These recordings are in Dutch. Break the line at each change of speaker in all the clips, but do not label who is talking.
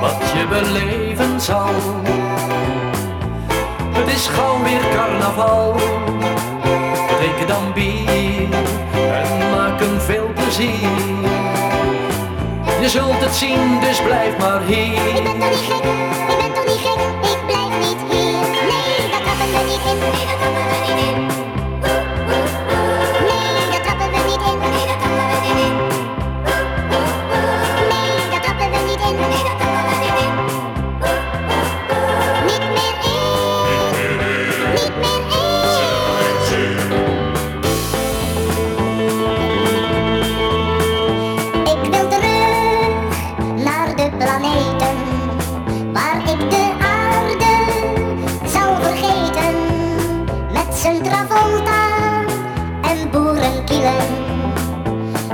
wat je beleven zal. Het is gauw weer carnaval, drink dan bier en maak hem veel plezier. Je zult het zien, dus blijf maar hier.
Ik ben toch niet gek, ik ben toch niet gek, ik blijf niet hier. Nee, dat kan me niet in, nee, dat er niet in.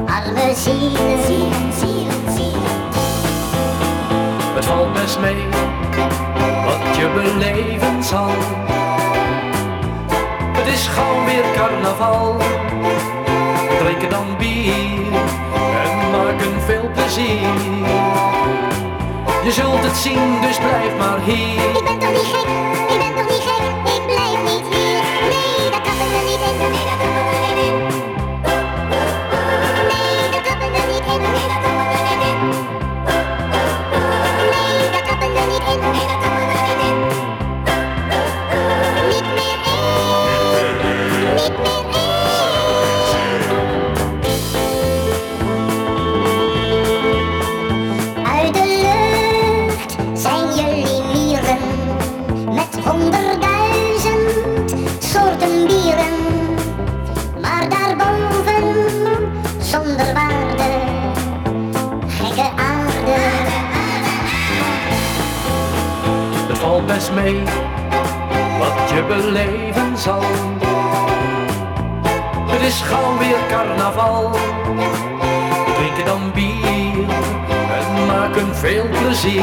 Arme zielen, zielen, zielen, zielen.
Het valt best mee wat je beleven zal. Het is gauw weer carnaval. Drink dan bier en maak een veel plezier. Je zult het zien, dus blijf maar hier.
Ik ben toch niet gek, ik ben toch niet gek,
wat je beleven zal. Het is gauw weer carnaval. Drink dan bier en maak een veel plezier.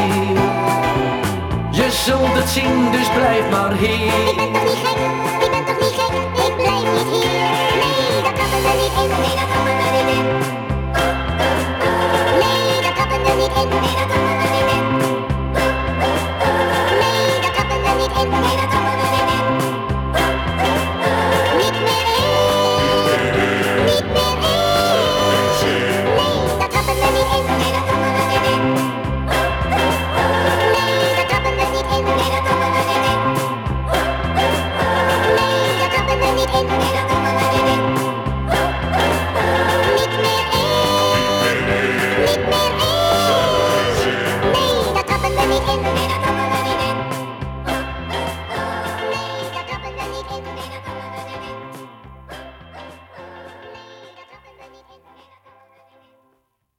Je zult het zien, dus blijf maar hier.
Hey.